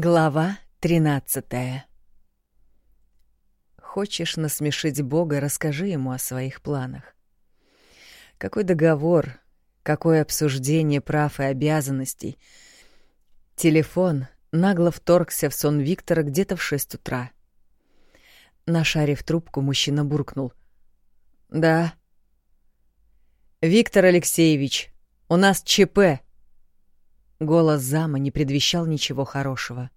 Глава тринадцатая Хочешь насмешить Бога, расскажи ему о своих планах. Какой договор, какое обсуждение прав и обязанностей. Телефон нагло вторгся в сон Виктора где-то в шесть утра. Нашарив трубку, мужчина буркнул. «Да». «Виктор Алексеевич, у нас ЧП!» Голос зама не предвещал ничего хорошего.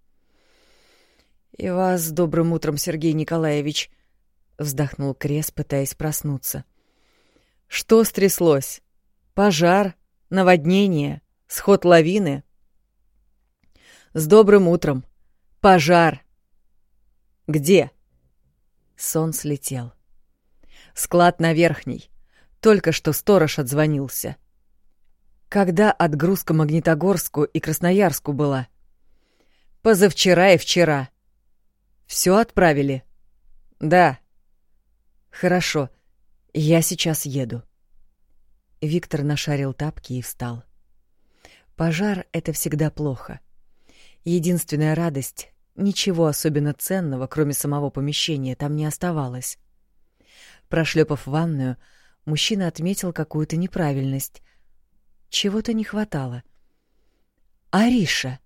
«И вас добрым утром, Сергей Николаевич!» — вздохнул Крес, пытаясь проснуться. «Что стряслось? Пожар? Наводнение? Сход лавины?» «С добрым утром! Пожар!» «Где?» Сон слетел. «Склад на верхней. Только что сторож отзвонился. Когда отгрузка Магнитогорску и Красноярску была? Позавчера и вчера. Все отправили? Да. Хорошо. Я сейчас еду. Виктор нашарил тапки и встал. Пожар — это всегда плохо. Единственная радость — ничего особенно ценного, кроме самого помещения, там не оставалось. Прошлепав ванную, мужчина отметил какую-то неправильность. Чего-то не хватало. «Ариша!»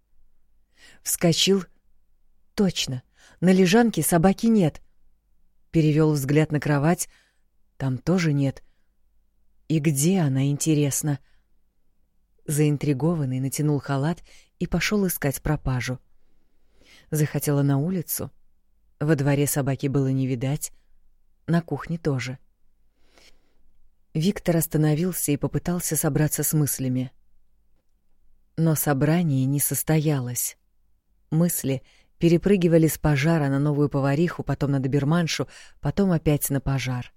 Вскочил. «Точно, на лежанке собаки нет». Перевел взгляд на кровать. Там тоже нет. И где она, интересно? Заинтригованный натянул халат и пошел искать пропажу. Захотела на улицу. Во дворе собаки было не видать. На кухне тоже. Виктор остановился и попытался собраться с мыслями. Но собрание не состоялось. Мысли перепрыгивали с пожара на новую повариху, потом на доберманшу, потом опять на пожар.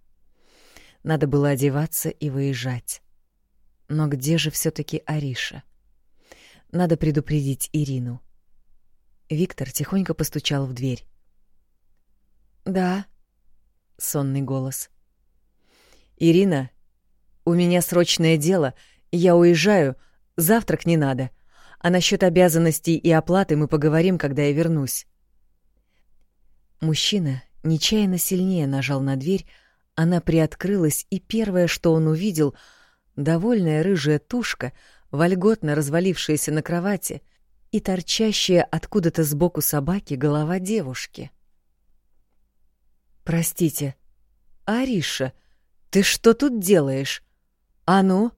Надо было одеваться и выезжать. Но где же все таки Ариша? Надо предупредить Ирину. Виктор тихонько постучал в дверь. «Да», — сонный голос. «Ирина, у меня срочное дело, я уезжаю, завтрак не надо. А насчет обязанностей и оплаты мы поговорим, когда я вернусь. Мужчина нечаянно сильнее нажал на дверь, она приоткрылась, и первое, что он увидел, довольная рыжая тушка, вольготно развалившаяся на кровати, и торчащая откуда-то сбоку собаки голова девушки. «Простите, Ариша, ты что тут делаешь?» «А ну,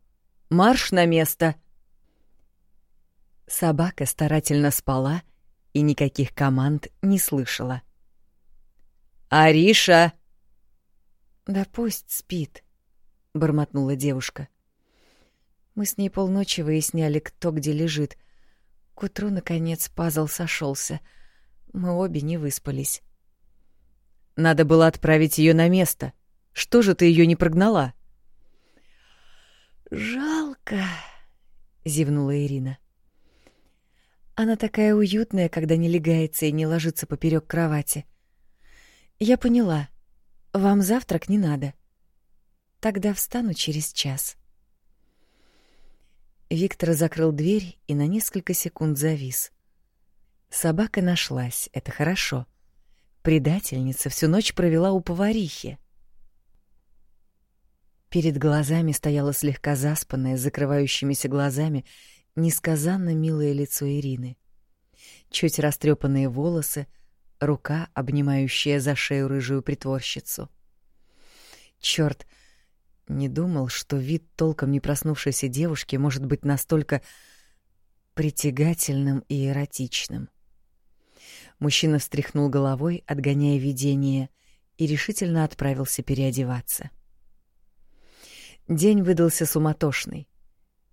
марш на место!» Собака старательно спала и никаких команд не слышала. «Ариша!» «Да пусть спит», — бормотнула девушка. Мы с ней полночи выясняли, кто где лежит. К утру, наконец, пазл сошелся. Мы обе не выспались. «Надо было отправить ее на место. Что же ты ее не прогнала?» «Жалко», — зевнула Ирина. Она такая уютная, когда не легается и не ложится поперек кровати. Я поняла. Вам завтрак не надо. Тогда встану через час. Виктор закрыл дверь и на несколько секунд завис. Собака нашлась, это хорошо. Предательница всю ночь провела у поварихи. Перед глазами стояло слегка заспанное, закрывающимися глазами, несказанно милое лицо Ирины. Чуть растрепанные волосы, рука, обнимающая за шею рыжую притворщицу. Чёрт, не думал, что вид толком не проснувшейся девушки может быть настолько притягательным и эротичным. Мужчина встряхнул головой, отгоняя видение, и решительно отправился переодеваться. День выдался суматошный.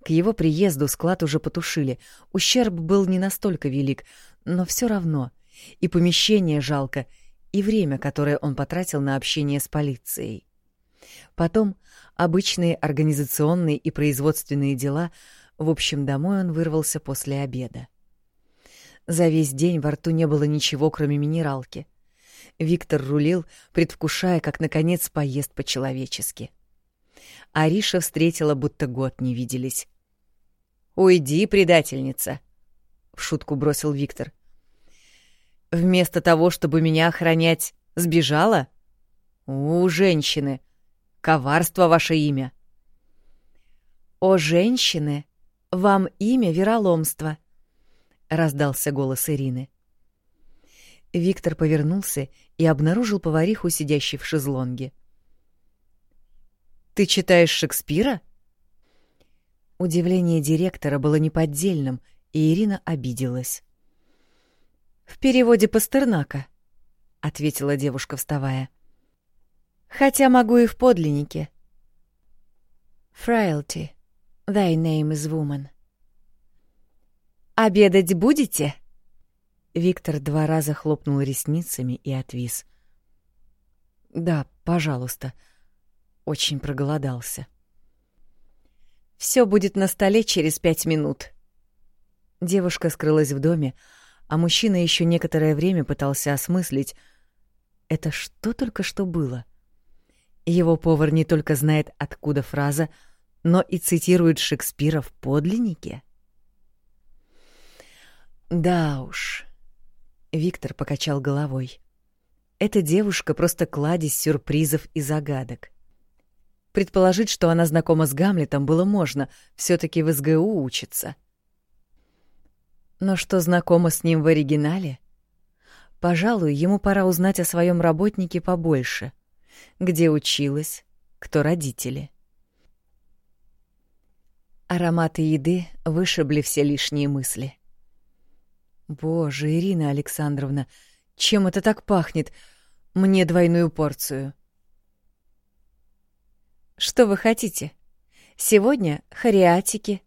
К его приезду склад уже потушили. Ущерб был не настолько велик, но все равно и помещение жалко, и время, которое он потратил на общение с полицией. Потом обычные организационные и производственные дела, в общем, домой он вырвался после обеда. За весь день во рту не было ничего, кроме минералки. Виктор рулил, предвкушая, как наконец поест по-человечески. Ариша встретила, будто год не виделись. «Уйди, предательница!» — в шутку бросил Виктор. Вместо того, чтобы меня охранять, сбежала? У, женщины! Коварство ваше имя!» «О, женщины! Вам имя вероломство!» — раздался голос Ирины. Виктор повернулся и обнаружил повариху, сидящей в шезлонге. «Ты читаешь Шекспира?» Удивление директора было неподдельным, и Ирина обиделась. «В переводе Пастернака», — ответила девушка, вставая. «Хотя могу и в подлиннике». «Frailty, thy name is woman». «Обедать будете?» Виктор два раза хлопнул ресницами и отвис. «Да, пожалуйста», — очень проголодался. Все будет на столе через пять минут. Девушка скрылась в доме, а мужчина еще некоторое время пытался осмыслить, это что только что было. Его повар не только знает, откуда фраза, но и цитирует Шекспира в подлиннике. Да уж. Виктор покачал головой. Эта девушка просто кладезь сюрпризов и загадок. Предположить, что она знакома с Гамлетом, было можно, все таки в СГУ учится. Но что знакома с ним в оригинале? Пожалуй, ему пора узнать о своем работнике побольше. Где училась, кто родители. Ароматы еды вышибли все лишние мысли. Боже, Ирина Александровна, чем это так пахнет? Мне двойную порцию. Что вы хотите? Сегодня хариатики,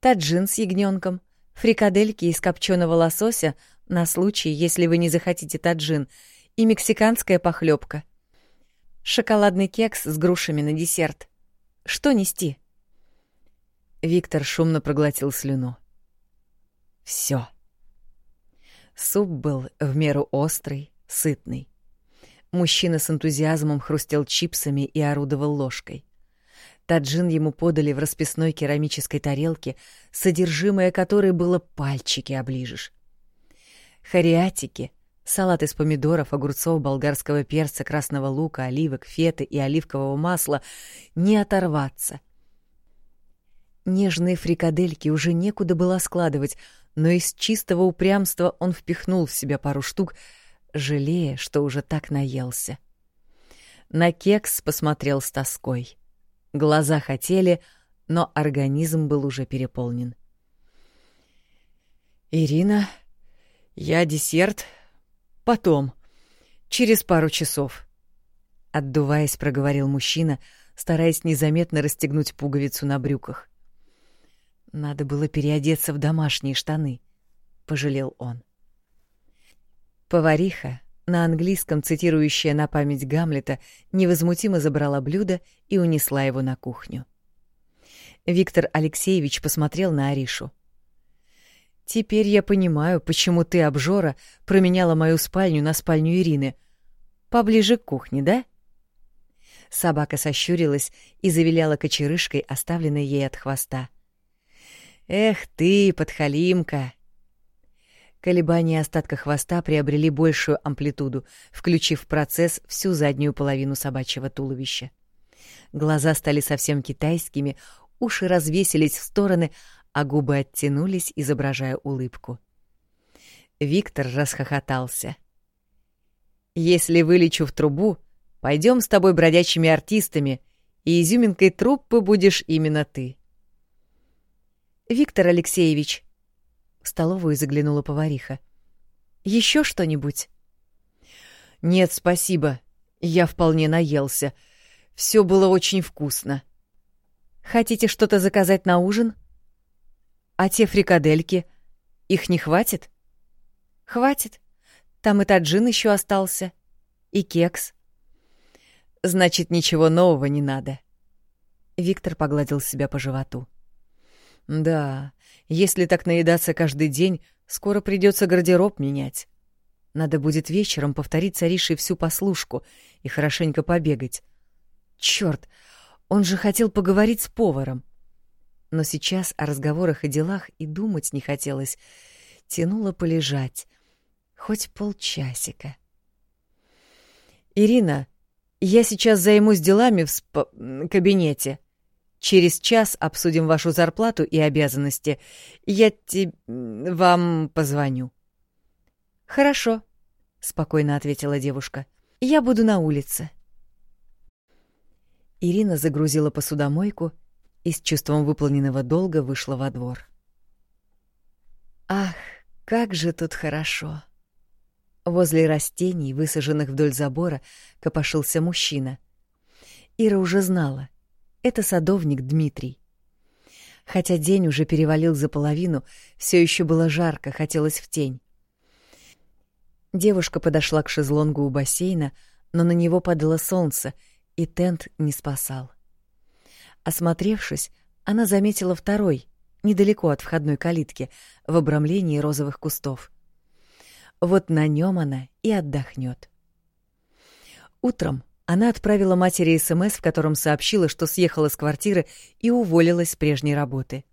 таджин с ягненком, фрикадельки из копченого лосося на случай, если вы не захотите таджин, и мексиканская похлебка. Шоколадный кекс с грушами на десерт. Что нести? Виктор шумно проглотил слюну. Все. Суп был в меру острый, сытный. Мужчина с энтузиазмом хрустел чипсами и орудовал ложкой. Таджин ему подали в расписной керамической тарелке, содержимое которой было пальчики оближешь. Хариатики, салат из помидоров, огурцов, болгарского перца, красного лука, оливок, феты и оливкового масла не оторваться. Нежные фрикадельки уже некуда было складывать, но из чистого упрямства он впихнул в себя пару штук — жалея, что уже так наелся. На кекс посмотрел с тоской. Глаза хотели, но организм был уже переполнен. «Ирина, я десерт. Потом. Через пару часов». Отдуваясь, проговорил мужчина, стараясь незаметно расстегнуть пуговицу на брюках. «Надо было переодеться в домашние штаны», — пожалел он. Повариха, на английском цитирующая на память Гамлета, невозмутимо забрала блюдо и унесла его на кухню. Виктор Алексеевич посмотрел на Аришу. «Теперь я понимаю, почему ты, обжора, променяла мою спальню на спальню Ирины. Поближе к кухне, да?» Собака сощурилась и завиляла кочерышкой, оставленной ей от хвоста. «Эх ты, подхалимка!» Колебания остатка хвоста приобрели большую амплитуду, включив в процесс всю заднюю половину собачьего туловища. Глаза стали совсем китайскими, уши развесились в стороны, а губы оттянулись, изображая улыбку. Виктор расхохотался. «Если вылечу в трубу, пойдем с тобой бродячими артистами, и изюминкой труппы будешь именно ты». «Виктор Алексеевич», в столовую заглянула повариха. Еще что-нибудь? Нет, спасибо. Я вполне наелся. Все было очень вкусно. Хотите что-то заказать на ужин? А те фрикадельки, их не хватит? Хватит. Там и таджин еще остался, и кекс. Значит, ничего нового не надо. Виктор погладил себя по животу. Да, если так наедаться каждый день, скоро придется гардероб менять. Надо будет вечером повторить царишей всю послушку и хорошенько побегать. Черт, он же хотел поговорить с поваром. Но сейчас о разговорах и делах и думать не хотелось. Тянуло полежать. Хоть полчасика. «Ирина, я сейчас займусь делами в сп... кабинете. Через час обсудим вашу зарплату и обязанности. Я te... вам позвоню». «Хорошо», — спокойно ответила девушка. «Я буду на улице». Ирина загрузила посудомойку и с чувством выполненного долга вышла во двор. «Ах, как же тут хорошо!» Возле растений, высаженных вдоль забора, копошился мужчина. Ира уже знала. Это садовник Дмитрий. Хотя день уже перевалил за половину, все еще было жарко, хотелось в тень. Девушка подошла к шезлонгу у бассейна, но на него падало солнце, и тент не спасал. Осмотревшись, она заметила второй, недалеко от входной калитки, в обрамлении розовых кустов. Вот на нем она и отдохнет. Утром она отправила матери СМС, в котором сообщила, что съехала с квартиры и уволилась с прежней работы.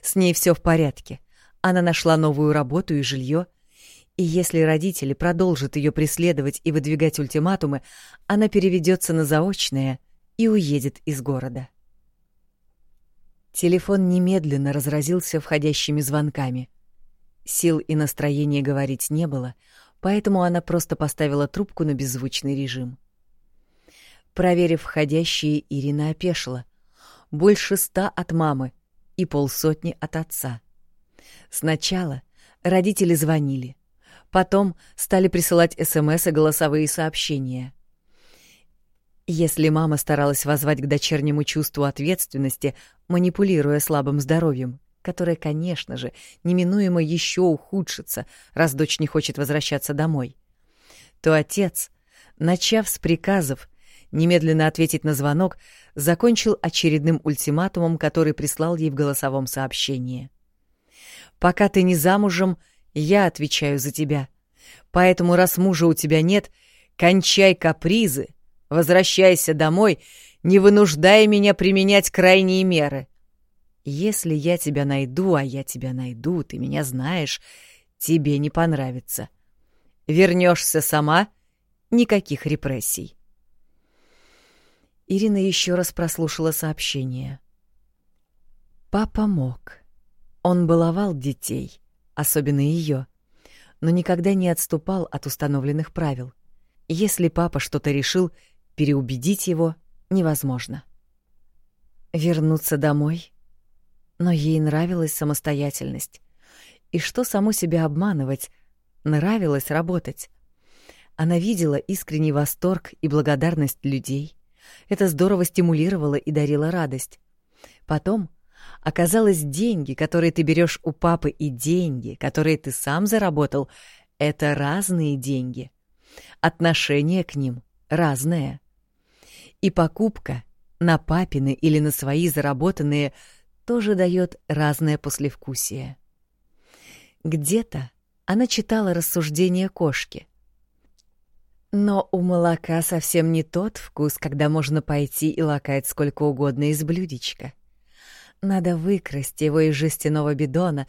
С ней все в порядке. Она нашла новую работу и жилье. И если родители продолжат ее преследовать и выдвигать ультиматумы, она переведется на заочное и уедет из города. Телефон немедленно разразился входящими звонками. Сил и настроения говорить не было, поэтому она просто поставила трубку на беззвучный режим. Проверив входящие, Ирина опешила. Больше ста от мамы и полсотни от отца. Сначала родители звонили, потом стали присылать СМС и голосовые сообщения. Если мама старалась воззвать к дочернему чувству ответственности, манипулируя слабым здоровьем, которая, конечно же, неминуемо еще ухудшится, раз дочь не хочет возвращаться домой, то отец, начав с приказов немедленно ответить на звонок, закончил очередным ультиматумом, который прислал ей в голосовом сообщении. «Пока ты не замужем, я отвечаю за тебя. Поэтому, раз мужа у тебя нет, кончай капризы, возвращайся домой, не вынуждай меня применять крайние меры. Если я тебя найду, а я тебя найду, ты меня знаешь, тебе не понравится. Вернешься сама — никаких репрессий. Ирина еще раз прослушала сообщение. Папа мог. Он баловал детей, особенно ее, но никогда не отступал от установленных правил. Если папа что-то решил, переубедить его невозможно. Вернуться домой — но ей нравилась самостоятельность. И что саму себя обманывать? Нравилось работать. Она видела искренний восторг и благодарность людей. Это здорово стимулировало и дарило радость. Потом оказалось деньги, которые ты берешь у папы, и деньги, которые ты сам заработал, это разные деньги. Отношение к ним разное. И покупка на папины или на свои заработанные тоже дает разное послевкусие. Где-то она читала рассуждения кошки. Но у молока совсем не тот вкус, когда можно пойти и лакать сколько угодно из блюдечка. Надо выкрасть его из жестяного бидона,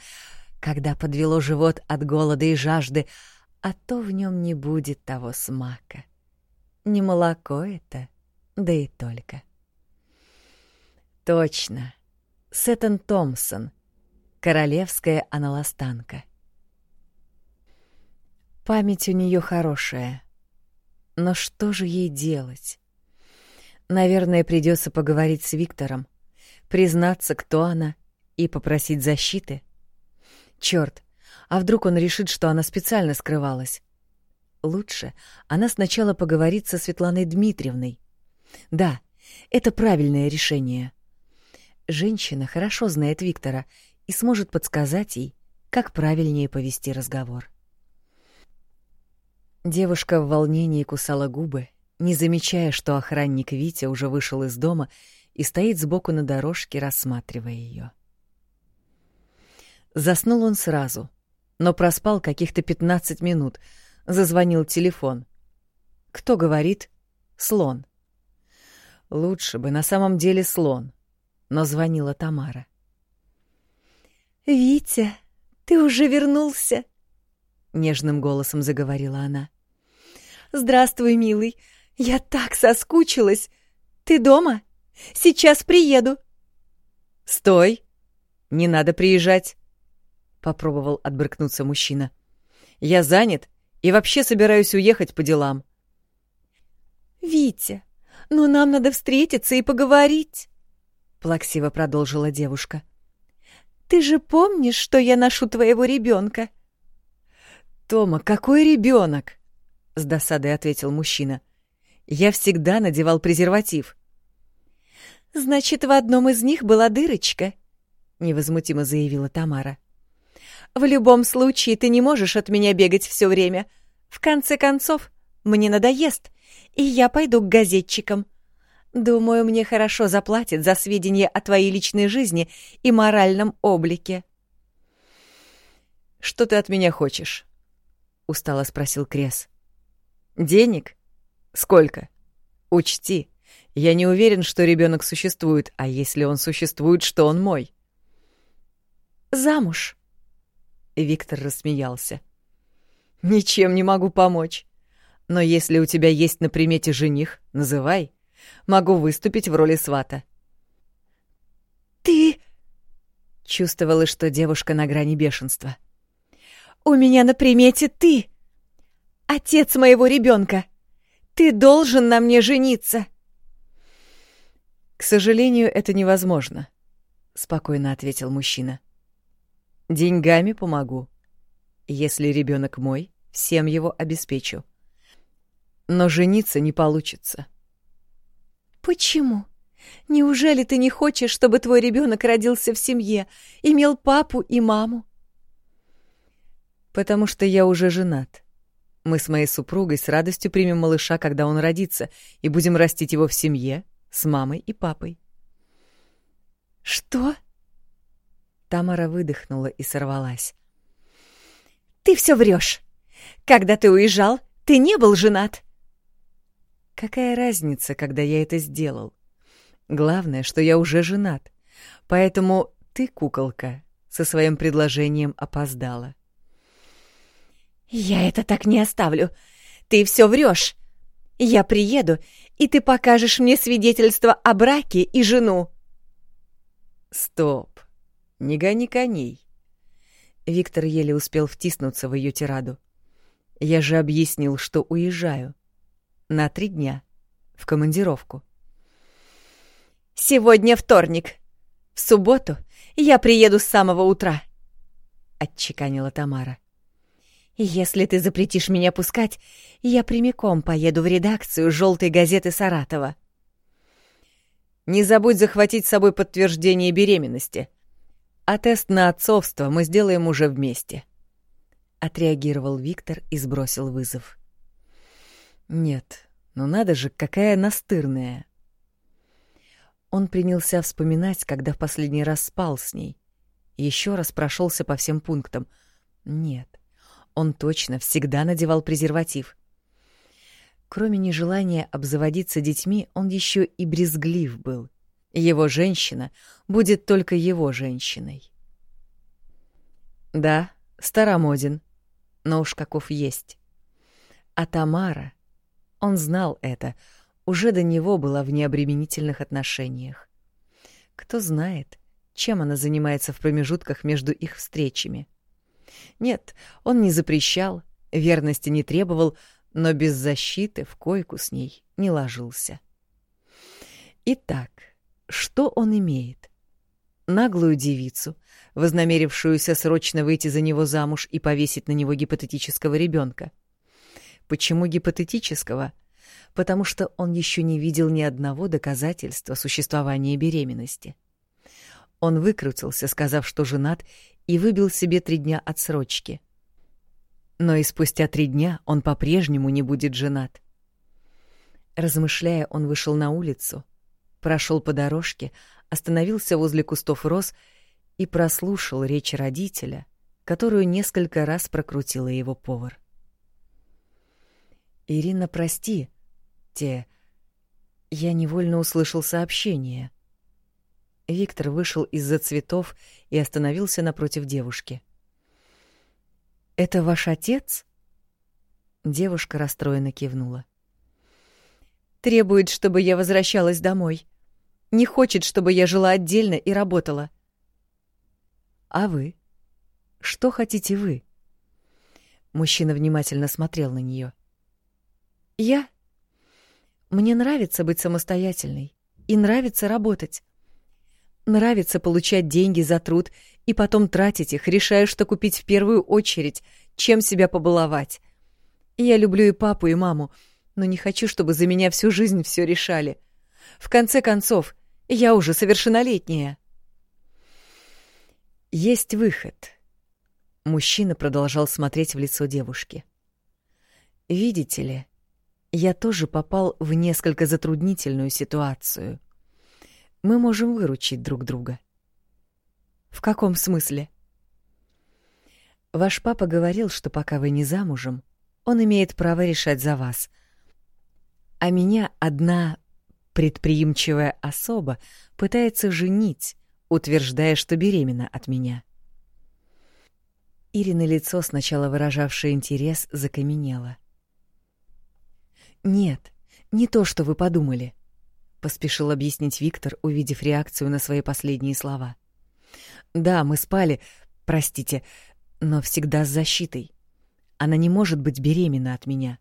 когда подвело живот от голода и жажды, а то в нем не будет того смака. Не молоко это, да и только. Точно, Сеттон Томпсон. Королевская аналастанка. Память у нее хорошая. Но что же ей делать? Наверное, придется поговорить с Виктором, признаться, кто она, и попросить защиты. Черт, а вдруг он решит, что она специально скрывалась? Лучше она сначала поговорит со Светланой Дмитриевной. Да, это правильное решение. Женщина хорошо знает Виктора и сможет подсказать ей, как правильнее повести разговор. Девушка в волнении кусала губы, не замечая, что охранник Витя уже вышел из дома и стоит сбоку на дорожке, рассматривая ее. Заснул он сразу, но проспал каких-то пятнадцать минут. Зазвонил телефон. Кто говорит? Слон. Лучше бы на самом деле слон но звонила Тамара. «Витя, ты уже вернулся?» нежным голосом заговорила она. Здравствуй, милый. Я так соскучилась. Ты дома? Сейчас приеду. Стой. Не надо приезжать. Попробовал отбрыкнуться мужчина. Я занят и вообще собираюсь уехать по делам. Витя, но нам надо встретиться и поговорить, плаксиво продолжила девушка. Ты же помнишь, что я ношу твоего ребенка? Тома, какой ребенок? С досадой ответил мужчина. Я всегда надевал презерватив. Значит, в одном из них была дырочка, невозмутимо заявила Тамара. В любом случае ты не можешь от меня бегать все время. В конце концов, мне надоест, и я пойду к газетчикам. Думаю, мне хорошо заплатят за сведения о твоей личной жизни и моральном облике. Что ты от меня хочешь? устало спросил Крес. Денег? Сколько? Учти, я не уверен, что ребенок существует, а если он существует, что он мой. Замуж. Виктор рассмеялся. Ничем не могу помочь. Но если у тебя есть на примете жених, называй. Могу выступить в роли свата. Ты чувствовала, что девушка на грани бешенства. У меня на примете ты. Отец моего ребенка. Ты должен на мне жениться. К сожалению, это невозможно, спокойно ответил мужчина. Деньгами помогу. Если ребенок мой, всем его обеспечу. Но жениться не получится. Почему? Неужели ты не хочешь, чтобы твой ребенок родился в семье, имел папу и маму? Потому что я уже женат. Мы с моей супругой с радостью примем малыша, когда он родится, и будем растить его в семье с мамой и папой. Что? Тамара выдохнула и сорвалась. Ты все врешь. Когда ты уезжал, ты не был женат. Какая разница, когда я это сделал? Главное, что я уже женат. Поэтому ты, куколка, со своим предложением опоздала. «Я это так не оставлю. Ты все врешь. Я приеду, и ты покажешь мне свидетельство о браке и жену». «Стоп. Не гони коней». Виктор еле успел втиснуться в ее тираду. «Я же объяснил, что уезжаю. На три дня. В командировку». «Сегодня вторник. В субботу я приеду с самого утра», — отчеканила Тамара. Если ты запретишь меня пускать, я прямиком поеду в редакцию желтой газеты Саратова. Не забудь захватить с собой подтверждение беременности. А тест на отцовство мы сделаем уже вместе. Отреагировал Виктор и сбросил вызов. Нет, ну надо же, какая настырная. Он принялся вспоминать, когда в последний раз спал с ней. Еще раз прошелся по всем пунктам. Нет, он точно всегда надевал презерватив. Кроме нежелания обзаводиться детьми, он еще и брезглив был. Его женщина будет только его женщиной. Да, старомоден, но уж каков есть. А Тамара, он знал это, уже до него была в необременительных отношениях. Кто знает, чем она занимается в промежутках между их встречами. Нет, он не запрещал, верности не требовал, но без защиты в койку с ней не ложился. Итак, что он имеет? Наглую девицу, вознамерившуюся срочно выйти за него замуж и повесить на него гипотетического ребенка. Почему гипотетического? Потому что он еще не видел ни одного доказательства существования беременности. Он выкрутился, сказав, что женат, и выбил себе три дня отсрочки. Но и спустя три дня он по-прежнему не будет женат. Размышляя, он вышел на улицу, прошел по дорожке, остановился возле кустов роз и прослушал речь родителя, которую несколько раз прокрутила его повар. «Ирина, прости, те...» Я невольно услышал сообщение. Виктор вышел из-за цветов и остановился напротив девушки. Это ваш отец? Девушка расстроенно кивнула. Требует, чтобы я возвращалась домой. Не хочет, чтобы я жила отдельно и работала. А вы? Что хотите вы? Мужчина внимательно смотрел на нее. Я? Мне нравится быть самостоятельной и нравится работать. Нравится получать деньги за труд и потом тратить их, решая, что купить в первую очередь, чем себя побаловать. Я люблю и папу, и маму, но не хочу, чтобы за меня всю жизнь все решали. В конце концов, я уже совершеннолетняя. Есть выход. Мужчина продолжал смотреть в лицо девушки. Видите ли, я тоже попал в несколько затруднительную ситуацию. Мы можем выручить друг друга. В каком смысле? Ваш папа говорил, что пока вы не замужем, он имеет право решать за вас. А меня одна предприимчивая особа пытается женить, утверждая, что беременна от меня. Ирина лицо, сначала выражавшее интерес, закаменело. «Нет, не то, что вы подумали», — поспешил объяснить Виктор, увидев реакцию на свои последние слова. «Да, мы спали, простите, но всегда с защитой. Она не может быть беременна от меня.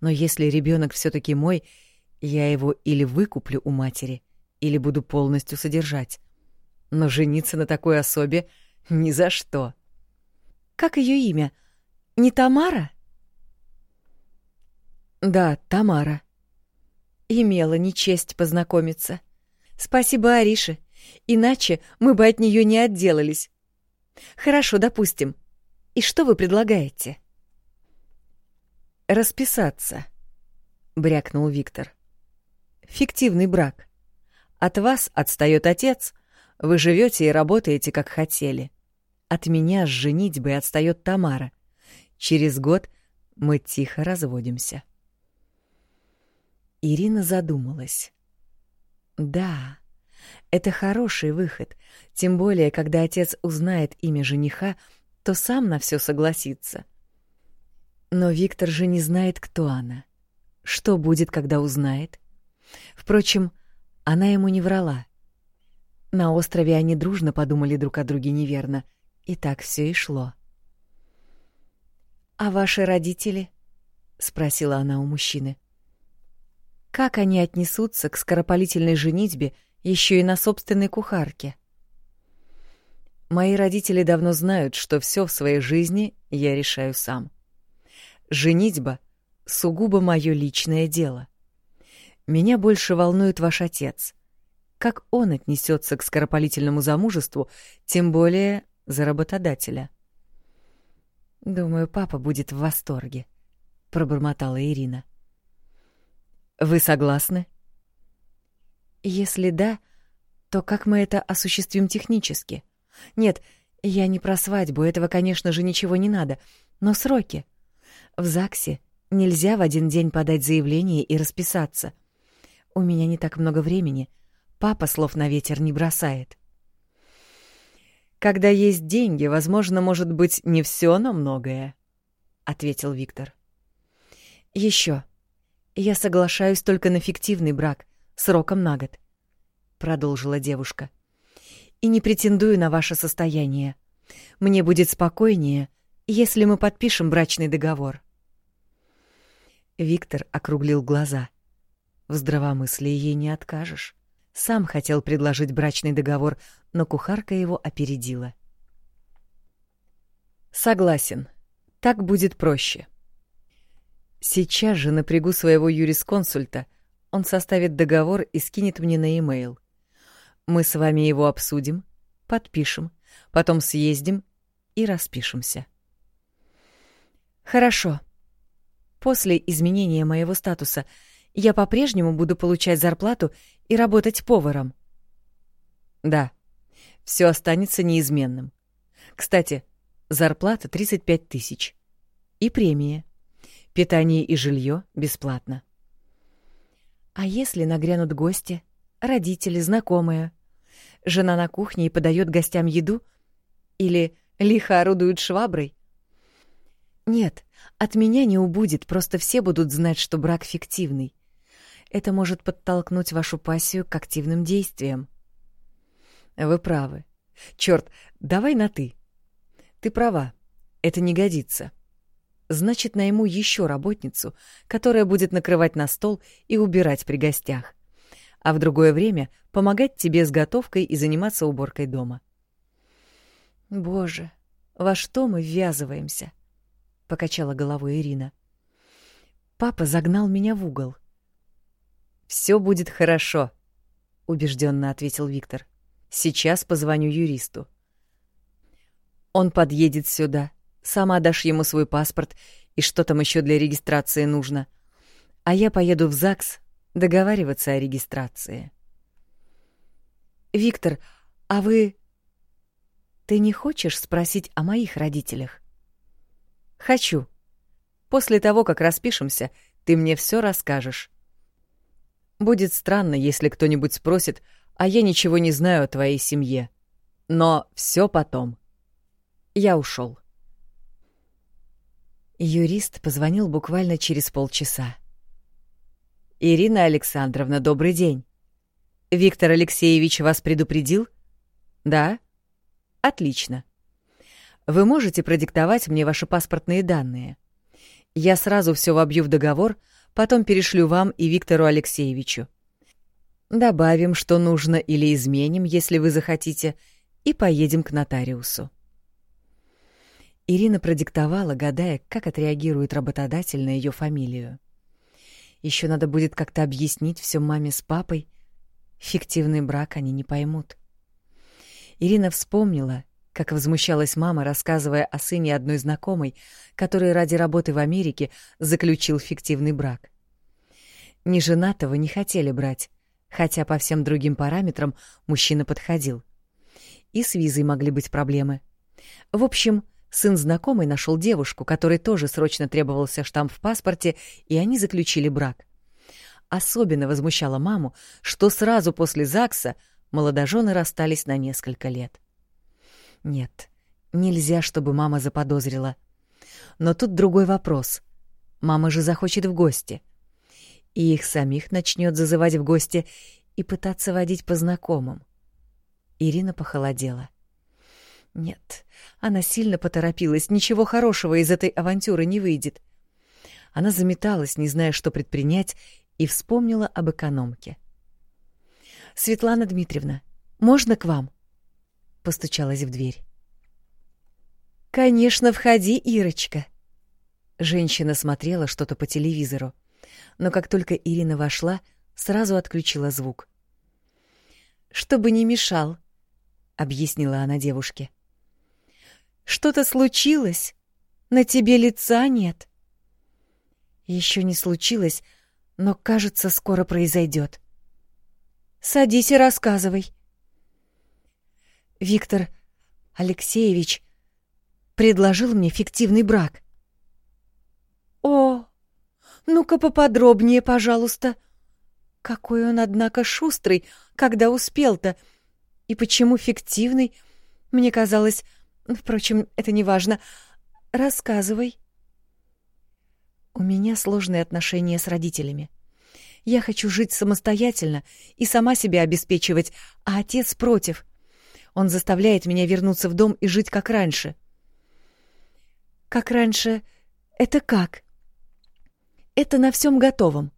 Но если ребенок все таки мой, я его или выкуплю у матери, или буду полностью содержать. Но жениться на такой особе ни за что. Как ее имя? Не Тамара? Да, Тамара. Имела нечесть познакомиться. Спасибо Арише, иначе мы бы от нее не отделались. Хорошо, допустим. И что вы предлагаете? Расписаться, брякнул Виктор фиктивный брак. От вас отстает отец, вы живете и работаете, как хотели. От меня с женитьбой отстает Тамара. Через год мы тихо разводимся. Ирина задумалась. Да, это хороший выход, тем более, когда отец узнает имя жениха, то сам на все согласится. Но Виктор же не знает, кто она. Что будет, когда узнает? Впрочем, она ему не врала. На острове они дружно подумали друг о друге неверно, и так все и шло. «А ваши родители?» — спросила она у мужчины. «Как они отнесутся к скоропалительной женитьбе еще и на собственной кухарке?» «Мои родители давно знают, что все в своей жизни я решаю сам. Женитьба — сугубо мое личное дело. Меня больше волнует ваш отец. Как он отнесется к скоропалительному замужеству, тем более за работодателя? Думаю, папа будет в восторге, пробормотала Ирина. Вы согласны? Если да, то как мы это осуществим технически? Нет, я не про свадьбу, этого, конечно же, ничего не надо, но сроки. В ЗАГСе нельзя в один день подать заявление и расписаться. У меня не так много времени. Папа слов на ветер не бросает. Когда есть деньги, возможно, может быть не все, но многое, ответил Виктор. Еще. Я соглашаюсь только на фиктивный брак, сроком на год, продолжила девушка. И не претендую на ваше состояние. Мне будет спокойнее, если мы подпишем брачный договор. Виктор округлил глаза. В здравомыслии ей не откажешь. Сам хотел предложить брачный договор, но кухарка его опередила. Согласен. Так будет проще. Сейчас же напрягу своего юрисконсульта. Он составит договор и скинет мне на e-mail. Мы с вами его обсудим, подпишем, потом съездим и распишемся. Хорошо. После изменения моего статуса — я по-прежнему буду получать зарплату и работать поваром. Да, все останется неизменным. Кстати, зарплата 35 тысяч. И премия. Питание и жилье бесплатно. А если нагрянут гости, родители, знакомые? Жена на кухне и подает гостям еду? Или лихо орудует шваброй? Нет, от меня не убудет, просто все будут знать, что брак фиктивный. Это может подтолкнуть вашу пассию к активным действиям. Вы правы. Черт, давай на «ты». Ты права, это не годится. Значит, найму еще работницу, которая будет накрывать на стол и убирать при гостях. А в другое время помогать тебе с готовкой и заниматься уборкой дома. Боже, во что мы ввязываемся? покачала головой Ирина. Папа загнал меня в угол. Все будет хорошо, убежденно ответил Виктор. Сейчас позвоню юристу. Он подъедет сюда. Сама дашь ему свой паспорт и что там еще для регистрации нужно. А я поеду в ЗАГС договариваться о регистрации. Виктор, а вы ты не хочешь спросить о моих родителях? Хочу. После того, как распишемся, ты мне все расскажешь. Будет странно, если кто-нибудь спросит, а я ничего не знаю о твоей семье. Но все потом. Я ушел. Юрист позвонил буквально через полчаса. «Ирина Александровна, добрый день. Виктор Алексеевич вас предупредил?» «Да?» «Отлично. Вы можете продиктовать мне ваши паспортные данные. Я сразу все вобью в договор, потом перешлю вам и Виктору Алексеевичу. Добавим, что нужно, или изменим, если вы захотите, и поедем к нотариусу. Ирина продиктовала, гадая, как отреагирует работодатель на ее фамилию. Еще надо будет как-то объяснить все маме с папой. Фиктивный брак они не поймут. Ирина вспомнила, как возмущалась мама, рассказывая о сыне одной знакомой, который ради работы в Америке заключил фиктивный брак. Неженатого не хотели брать, хотя по всем другим параметрам мужчина подходил. И с визой могли быть проблемы. В общем, сын знакомой нашел девушку, которой тоже срочно требовался штамп в паспорте, и они заключили брак. Особенно возмущало маму, что сразу после ЗАГСа молодожены расстались на несколько лет. Нет, нельзя, чтобы мама заподозрила. Но тут другой вопрос. Мама же захочет в гости. И их самих начнет зазывать в гости и пытаться водить по знакомым. Ирина похолодела. Нет, она сильно поторопилась, ничего хорошего из этой авантюры не выйдет. Она заметалась, не зная, что предпринять, и вспомнила об экономке. «Светлана Дмитриевна, можно к вам?» Постучалась в дверь. «Конечно, входи, Ирочка!» Женщина смотрела что-то по телевизору, но как только Ирина вошла, сразу отключила звук. «Чтобы не мешал», — объяснила она девушке. «Что-то случилось? На тебе лица нет». Еще не случилось, но, кажется, скоро произойдет. «Садись и рассказывай», Виктор Алексеевич предложил мне фиктивный брак. О, ну-ка поподробнее, пожалуйста. Какой он, однако, шустрый, когда успел-то. И почему фиктивный? Мне казалось... Впрочем, это не важно. Рассказывай. У меня сложные отношения с родителями. Я хочу жить самостоятельно и сама себя обеспечивать, а отец против. Он заставляет меня вернуться в дом и жить как раньше. Как раньше? Это как? Это на всем готовом.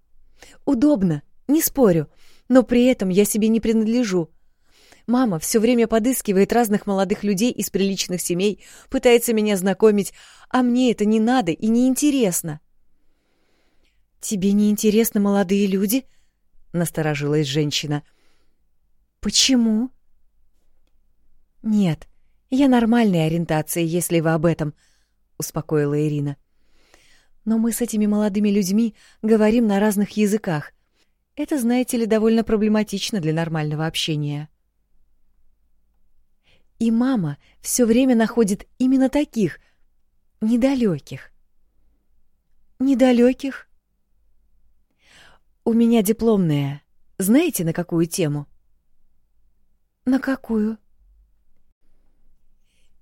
Удобно, не спорю, но при этом я себе не принадлежу. Мама все время подыскивает разных молодых людей из приличных семей, пытается меня знакомить, а мне это не надо и не интересно. Тебе не интересны молодые люди? насторожилась женщина. Почему? «Нет, я нормальной ориентации, если вы об этом», — успокоила Ирина. «Но мы с этими молодыми людьми говорим на разных языках. Это, знаете ли, довольно проблематично для нормального общения». И мама все время находит именно таких, недалеких. Недалеких? У меня дипломная. Знаете, на какую тему? На какую?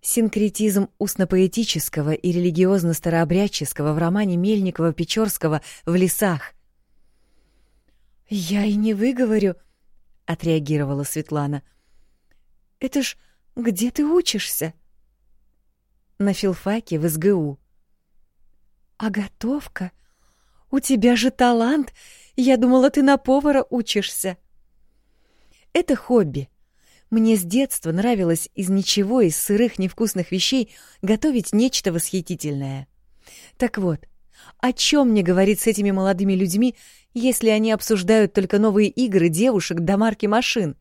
Синкретизм устно-поэтического и религиозно-старообрядческого в романе Мельникова-Печорского «В лесах». «Я и не выговорю», — отреагировала Светлана. «Это ж где ты учишься?» «На филфаке в СГУ». «А готовка? У тебя же талант! Я думала, ты на повара учишься». «Это хобби», мне с детства нравилось из ничего, из сырых невкусных вещей готовить нечто восхитительное. Так вот, о чем мне говорить с этими молодыми людьми, если они обсуждают только новые игры девушек до марки машин?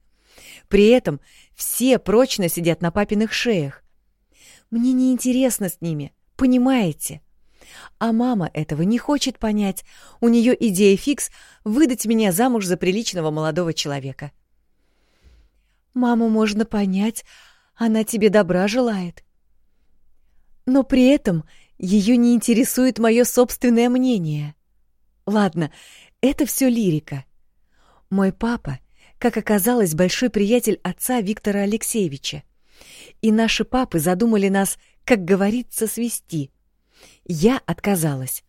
При этом все прочно сидят на папиных шеях. Мне не интересно с ними, понимаете? А мама этого не хочет понять. У нее идея фикс выдать меня замуж за приличного молодого человека. Маму можно понять, она тебе добра желает. Но при этом ее не интересует мое собственное мнение. Ладно, это все лирика. Мой папа, как оказалось, большой приятель отца Виктора Алексеевича. И наши папы задумали нас, как говорится, свести. Я отказалась.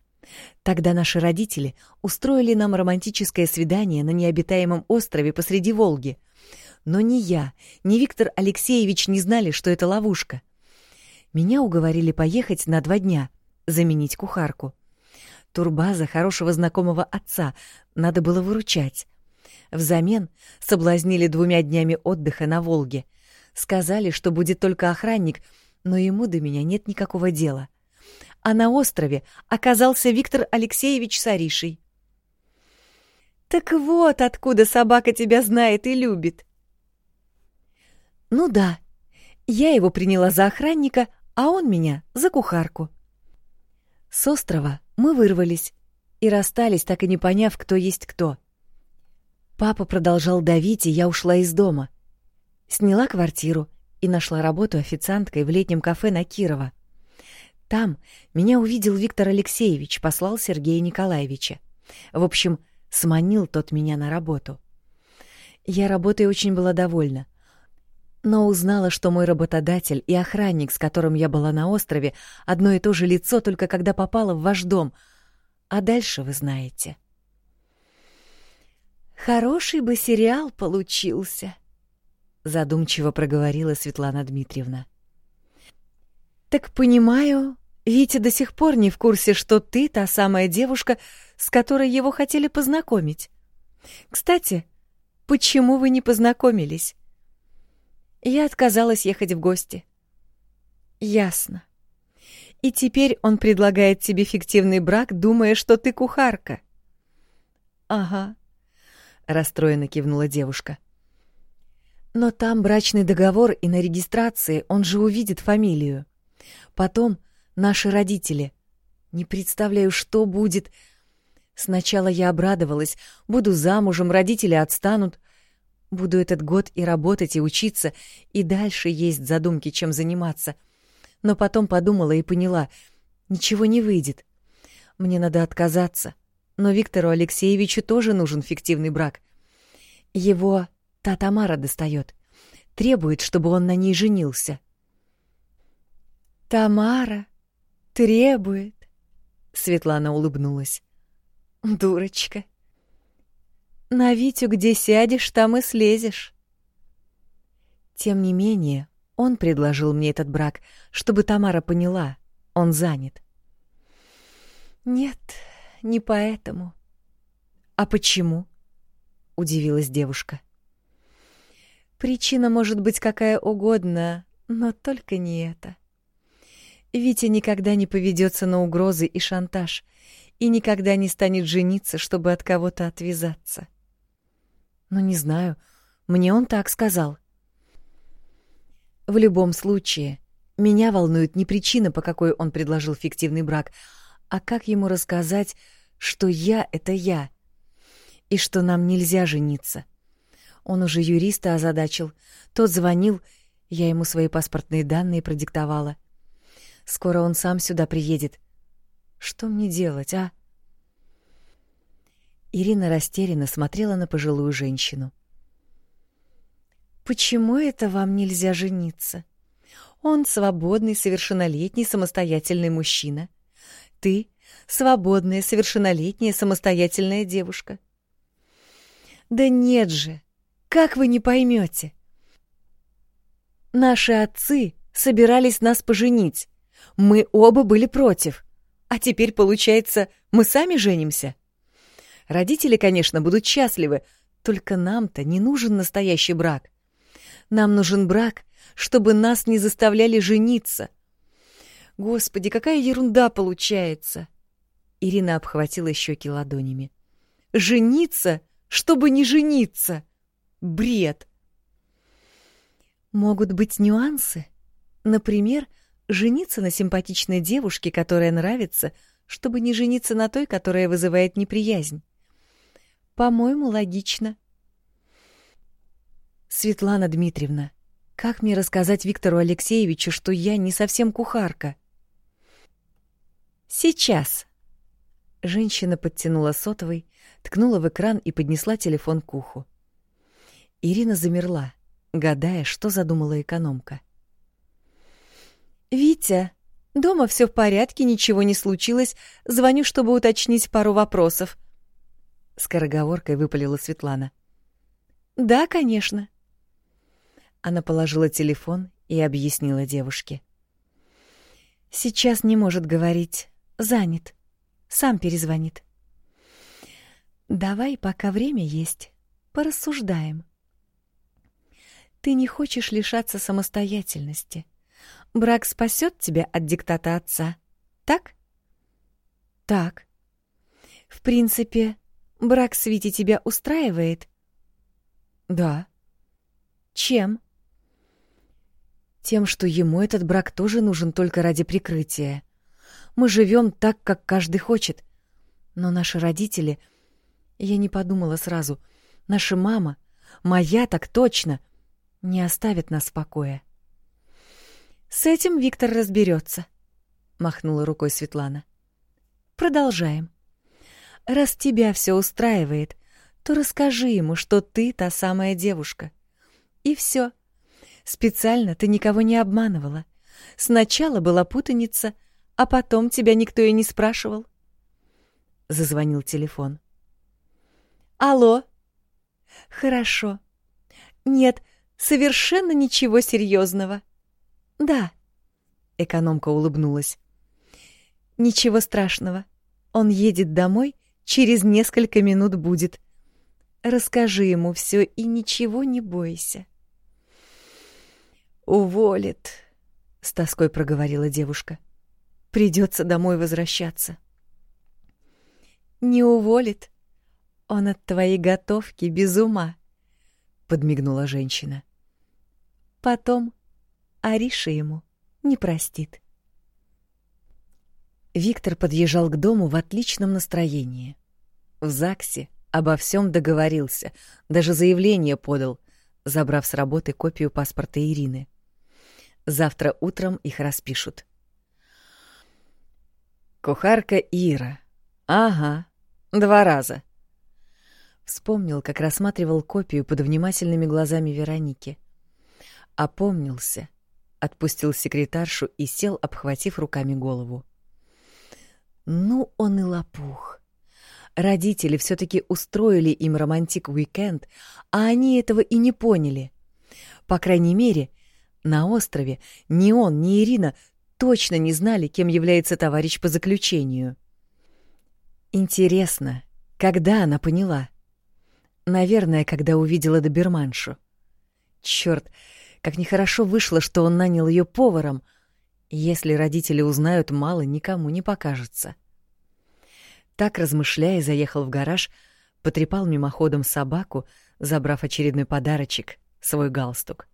Тогда наши родители устроили нам романтическое свидание на необитаемом острове посреди Волги — но ни я, ни Виктор Алексеевич не знали, что это ловушка. Меня уговорили поехать на два дня, заменить кухарку. Турбаза хорошего знакомого отца, надо было выручать. Взамен соблазнили двумя днями отдыха на Волге. Сказали, что будет только охранник, но ему до меня нет никакого дела. А на острове оказался Виктор Алексеевич с Аришей. «Так вот откуда собака тебя знает и любит», ну да, я его приняла за охранника, а он меня за кухарку. С острова мы вырвались и расстались, так и не поняв, кто есть кто. Папа продолжал давить, и я ушла из дома. Сняла квартиру и нашла работу официанткой в летнем кафе на Кирова. Там меня увидел Виктор Алексеевич, послал Сергея Николаевича. В общем, сманил тот меня на работу. Я работой очень была довольна но узнала, что мой работодатель и охранник, с которым я была на острове, одно и то же лицо, только когда попала в ваш дом. А дальше вы знаете. «Хороший бы сериал получился», — задумчиво проговорила Светлана Дмитриевна. «Так понимаю, Витя до сих пор не в курсе, что ты та самая девушка, с которой его хотели познакомить. Кстати, почему вы не познакомились?» Я отказалась ехать в гости. Ясно. И теперь он предлагает тебе фиктивный брак, думая, что ты кухарка. Ага, расстроенно кивнула девушка. Но там брачный договор, и на регистрации он же увидит фамилию. Потом наши родители. Не представляю, что будет. Сначала я обрадовалась, буду замужем, родители отстанут, Буду этот год и работать, и учиться, и дальше есть задумки, чем заниматься. Но потом подумала и поняла, ничего не выйдет. Мне надо отказаться. Но Виктору Алексеевичу тоже нужен фиктивный брак. Его та Тамара достает. Требует, чтобы он на ней женился. «Тамара требует», — Светлана улыбнулась. «Дурочка». На Витю где сядешь, там и слезешь. Тем не менее, он предложил мне этот брак, чтобы Тамара поняла, он занят. Нет, не поэтому. А почему? удивилась девушка. Причина может быть какая угодно, но только не это. Витя никогда не поведется на угрозы и шантаж и никогда не станет жениться, чтобы от кого-то отвязаться. Но не знаю, мне он так сказал. В любом случае, меня волнует не причина, по какой он предложил фиктивный брак, а как ему рассказать, что я — это я, и что нам нельзя жениться. Он уже юриста озадачил, тот звонил, я ему свои паспортные данные продиктовала. Скоро он сам сюда приедет. Что мне делать, а? Ирина растерянно смотрела на пожилую женщину. «Почему это вам нельзя жениться? Он свободный, совершеннолетний, самостоятельный мужчина. Ты — свободная, совершеннолетняя, самостоятельная девушка. Да нет же, как вы не поймете? Наши отцы собирались нас поженить. Мы оба были против. А теперь, получается, мы сами женимся? Родители, конечно, будут счастливы, только нам-то не нужен настоящий брак. Нам нужен брак, чтобы нас не заставляли жениться. Господи, какая ерунда получается! Ирина обхватила щеки ладонями. Жениться, чтобы не жениться! Бред! Могут быть нюансы. Например, жениться на симпатичной девушке, которая нравится, чтобы не жениться на той, которая вызывает неприязнь. По-моему, логично. Светлана Дмитриевна, как мне рассказать Виктору Алексеевичу, что я не совсем кухарка? Сейчас. Женщина подтянула сотовый, ткнула в экран и поднесла телефон к уху. Ирина замерла, гадая, что задумала экономка. «Витя, дома все в порядке, ничего не случилось. Звоню, чтобы уточнить пару вопросов». Скороговоркой выпалила Светлана. «Да, конечно». Она положила телефон и объяснила девушке. «Сейчас не может говорить. Занят. Сам перезвонит. Давай, пока время есть, порассуждаем. Ты не хочешь лишаться самостоятельности. Брак спасет тебя от диктата отца, так? Так. В принципе, брак с Вити тебя устраивает? Да. Чем? Тем, что ему этот брак тоже нужен только ради прикрытия. Мы живем так, как каждый хочет. Но наши родители... Я не подумала сразу. Наша мама, моя так точно, не оставит нас в покое. «С этим Виктор разберется», — махнула рукой Светлана. «Продолжаем. Раз тебя все устраивает, то расскажи ему, что ты та самая девушка. И все. Специально ты никого не обманывала. Сначала была путаница, а потом тебя никто и не спрашивал. Зазвонил телефон. Алло. Хорошо. Нет, совершенно ничего серьезного. Да. Экономка улыбнулась. Ничего страшного. Он едет домой, через несколько минут будет. Расскажи ему все и ничего не бойся. Уволит, с тоской проговорила девушка. Придется домой возвращаться. Не уволит. Он от твоей готовки без ума, подмигнула женщина. Потом Ариша ему не простит. Виктор подъезжал к дому в отличном настроении. В ЗАГСе обо всем договорился, даже заявление подал, забрав с работы копию паспорта Ирины. Завтра утром их распишут. Кухарка Ира. Ага, два раза. Вспомнил, как рассматривал копию под внимательными глазами Вероники. Опомнился — отпустил секретаршу и сел, обхватив руками голову. Ну, он и лопух. Родители все таки устроили им романтик-уикенд, а они этого и не поняли. По крайней мере, на острове ни он, ни Ирина точно не знали, кем является товарищ по заключению. Интересно, когда она поняла? Наверное, когда увидела доберманшу. Чёрт, как нехорошо вышло, что он нанял ее поваром. Если родители узнают, мало никому не покажется. Так, размышляя, заехал в гараж, потрепал мимоходом собаку, забрав очередной подарочек — свой галстук.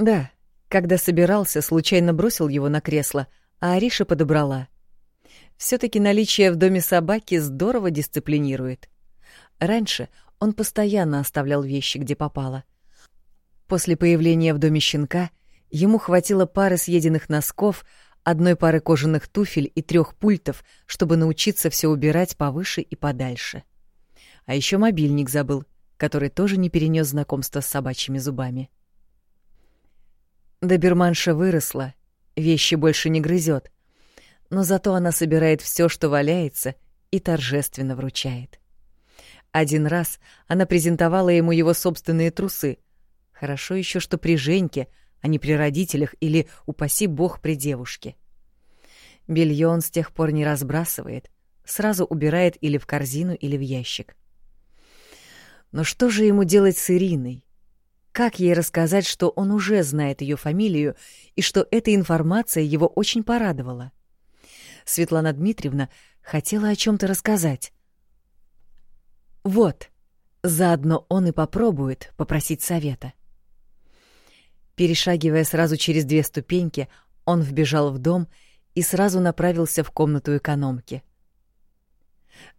Да, когда собирался, случайно бросил его на кресло, а Ариша подобрала. все таки наличие в доме собаки здорово дисциплинирует. Раньше он постоянно оставлял вещи, где попало — После появления в доме щенка ему хватило пары съеденных носков, одной пары кожаных туфель и трех пультов, чтобы научиться все убирать повыше и подальше. А еще мобильник забыл, который тоже не перенес знакомства с собачьими зубами. Доберманша выросла, вещи больше не грызет, но зато она собирает все, что валяется, и торжественно вручает. Один раз она презентовала ему его собственные трусы. Хорошо еще, что при Женьке, а не при родителях или, упаси бог, при девушке. Белье он с тех пор не разбрасывает, сразу убирает или в корзину, или в ящик. Но что же ему делать с Ириной? Как ей рассказать, что он уже знает ее фамилию и что эта информация его очень порадовала? Светлана Дмитриевна хотела о чем-то рассказать. Вот, заодно он и попробует попросить совета. Перешагивая сразу через две ступеньки, он вбежал в дом и сразу направился в комнату экономки.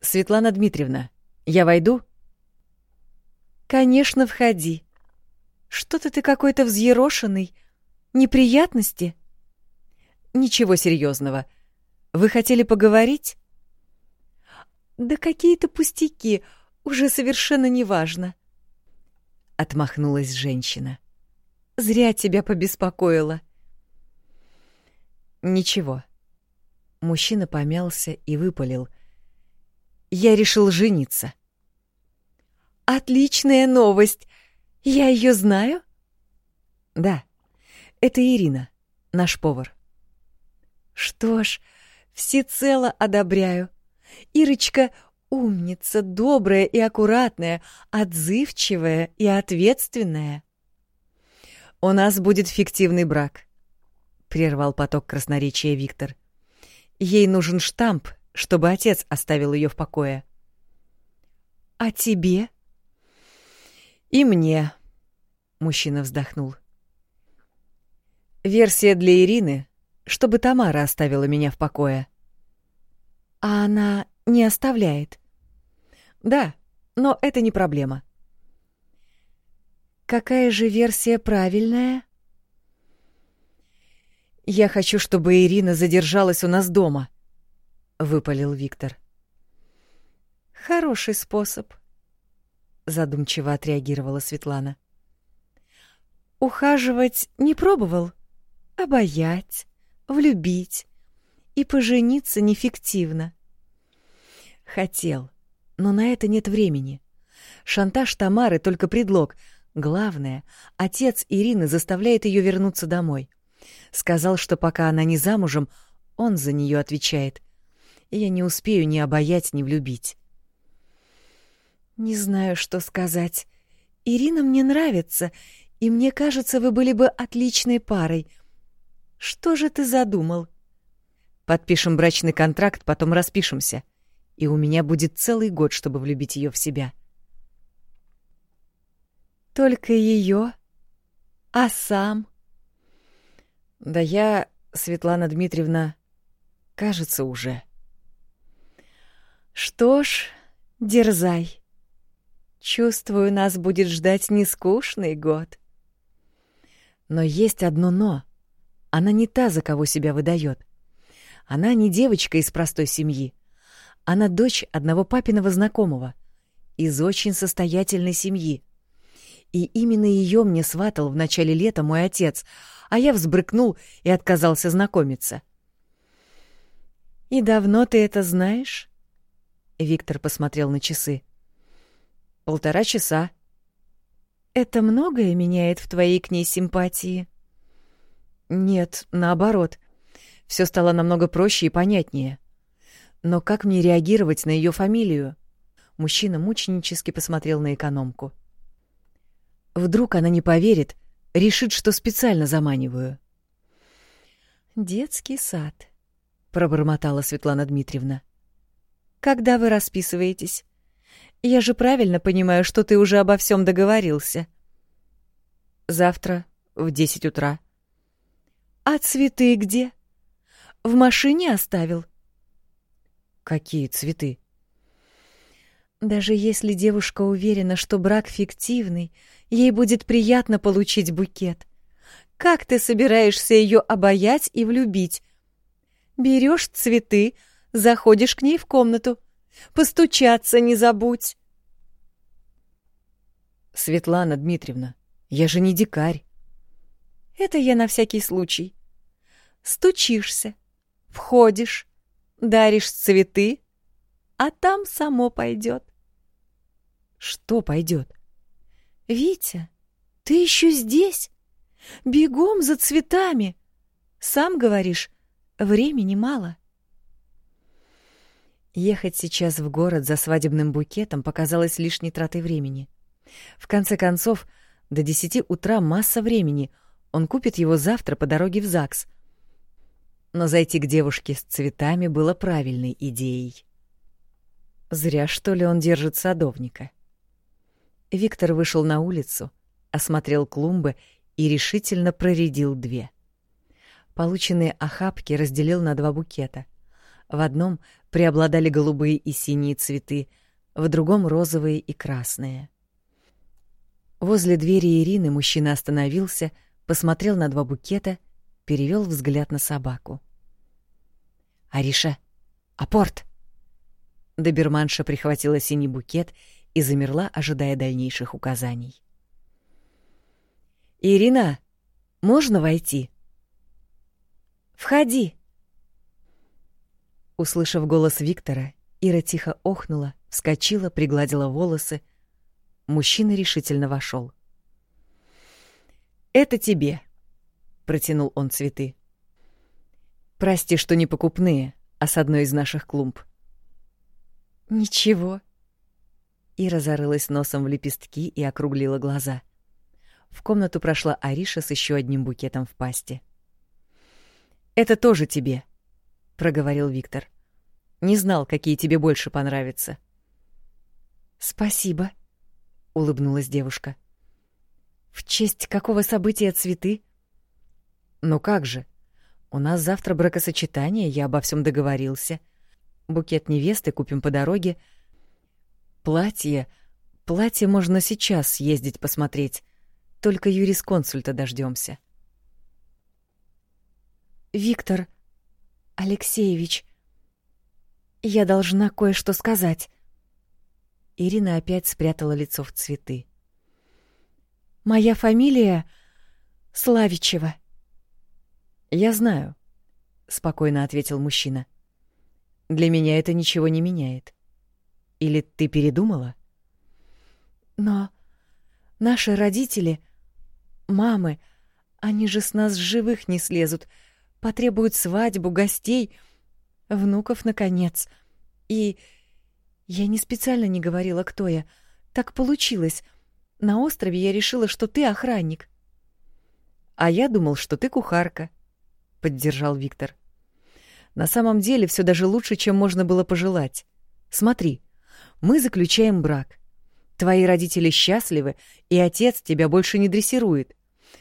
«Светлана Дмитриевна, я войду?» «Конечно, входи. Что-то ты какой-то взъерошенный. Неприятности?» «Ничего серьезного. Вы хотели поговорить?» «Да какие-то пустяки, уже совершенно неважно». Отмахнулась женщина. «Зря тебя побеспокоила». «Ничего». Мужчина помялся и выпалил. «Я решил жениться». Отличная новость. Я ее знаю? Да. Это Ирина, наш повар. Что ж, всецело одобряю. Ирочка умница, добрая и аккуратная, отзывчивая и ответственная. У нас будет фиктивный брак, прервал поток красноречия Виктор. Ей нужен штамп, чтобы отец оставил ее в покое. А тебе? «И мне», — мужчина вздохнул. «Версия для Ирины, чтобы Тамара оставила меня в покое». «А она не оставляет?» «Да, но это не проблема». «Какая же версия правильная?» «Я хочу, чтобы Ирина задержалась у нас дома», — выпалил Виктор. «Хороший способ», задумчиво отреагировала Светлана. Ухаживать не пробовал? Обаять, влюбить и пожениться нефиктивно. Хотел, но на это нет времени. Шантаж Тамары только предлог. Главное, отец Ирины заставляет ее вернуться домой. Сказал, что пока она не замужем, он за нее отвечает. Я не успею ни обаять, ни влюбить. Не знаю, что сказать. Ирина мне нравится, и мне кажется, вы были бы отличной парой. Что же ты задумал? Подпишем брачный контракт, потом распишемся. И у меня будет целый год, чтобы влюбить ее в себя. Только ее? А сам? Да я, Светлана Дмитриевна, кажется, уже. Что ж, дерзай. Чувствую, нас будет ждать нескучный год. Но есть одно «но». Она не та, за кого себя выдает. Она не девочка из простой семьи. Она дочь одного папиного знакомого. Из очень состоятельной семьи. И именно ее мне сватал в начале лета мой отец, а я взбрыкнул и отказался знакомиться. «И давно ты это знаешь?» Виктор посмотрел на часы. Полтора часа. Это многое меняет в твоей к ней симпатии? Нет, наоборот. Все стало намного проще и понятнее. Но как мне реагировать на ее фамилию? Мужчина мученически посмотрел на экономку. Вдруг она не поверит, решит, что специально заманиваю. Детский сад, пробормотала Светлана Дмитриевна. Когда вы расписываетесь? Я же правильно понимаю, что ты уже обо всем договорился. Завтра в десять утра. А цветы где? В машине оставил? Какие цветы? Даже если девушка уверена, что брак фиктивный, ей будет приятно получить букет. Как ты собираешься ее обаять и влюбить? Берешь цветы, заходишь к ней в комнату — Постучаться не забудь. Светлана Дмитриевна, я же не дикарь. Это я на всякий случай. Стучишься, входишь, даришь цветы, а там само пойдет. Что пойдет? Витя, ты еще здесь? Бегом за цветами. Сам говоришь, времени мало. Ехать сейчас в город за свадебным букетом показалось лишней тратой времени. В конце концов, до десяти утра масса времени. Он купит его завтра по дороге в ЗАГС. Но зайти к девушке с цветами было правильной идеей. Зря, что ли, он держит садовника. Виктор вышел на улицу, осмотрел клумбы и решительно проредил две. Полученные охапки разделил на два букета. В одном преобладали голубые и синие цветы, в другом — розовые и красные. Возле двери Ирины мужчина остановился, посмотрел на два букета, перевел взгляд на собаку. «Ариша! Апорт!» Доберманша прихватила синий букет и замерла, ожидая дальнейших указаний. «Ирина, можно войти?» «Входи!» Услышав голос Виктора, Ира тихо охнула, вскочила, пригладила волосы. Мужчина решительно вошел. «Это тебе», — протянул он цветы. «Прости, что не покупные, а с одной из наших клумб». «Ничего», Ира зарылась носом в лепестки и округлила глаза. В комнату прошла Ариша с еще одним букетом в пасти. «Это тоже тебе», — проговорил Виктор. «Не знал, какие тебе больше понравятся». «Спасибо», — улыбнулась девушка. «В честь какого события цветы?» «Ну как же? У нас завтра бракосочетание, я обо всем договорился. Букет невесты купим по дороге, — Платье... Платье можно сейчас съездить посмотреть. Только юрисконсульта дождемся. «Виктор Алексеевич, я должна кое-что сказать». Ирина опять спрятала лицо в цветы. «Моя фамилия Славичева». «Я знаю», — спокойно ответил мужчина. «Для меня это ничего не меняет. Или ты передумала? Но наши родители, мамы, они же с нас живых не слезут, потребуют свадьбу, гостей, внуков, наконец. И я не специально не говорила, кто я. Так получилось. На острове я решила, что ты охранник. А я думал, что ты кухарка, поддержал Виктор. На самом деле все даже лучше, чем можно было пожелать. Смотри, мы заключаем брак. Твои родители счастливы, и отец тебя больше не дрессирует.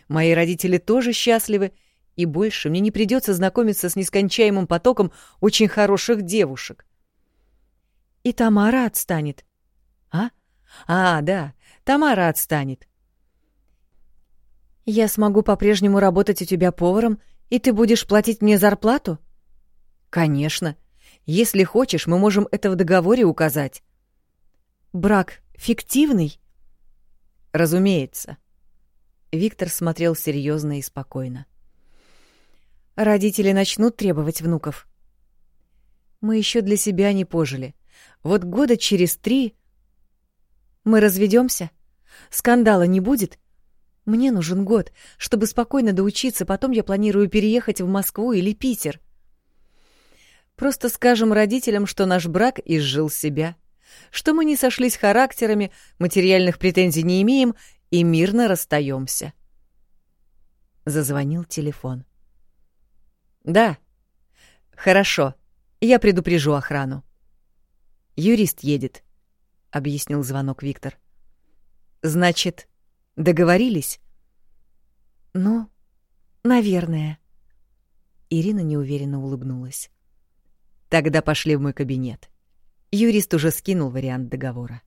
Мои родители тоже счастливы, и больше мне не придется знакомиться с нескончаемым потоком очень хороших девушек. И Тамара отстанет. А? А, да, Тамара отстанет. Я смогу по-прежнему работать у тебя поваром, и ты будешь платить мне зарплату? Конечно. Если хочешь, мы можем это в договоре указать. Брак фиктивный? Разумеется. Виктор смотрел серьезно и спокойно. Родители начнут требовать внуков. Мы еще для себя не пожили. Вот года через три мы разведемся. Скандала не будет. Мне нужен год, чтобы спокойно доучиться, потом я планирую переехать в Москву или Питер. Просто скажем родителям, что наш брак изжил себя — что мы не сошлись характерами, материальных претензий не имеем и мирно расстаемся. Зазвонил телефон. Да. Хорошо. Я предупрежу охрану. Юрист едет, объяснил звонок Виктор. Значит, договорились? Ну, наверное. Ирина неуверенно улыбнулась. Тогда пошли в мой кабинет. Юрист уже скинул вариант договора.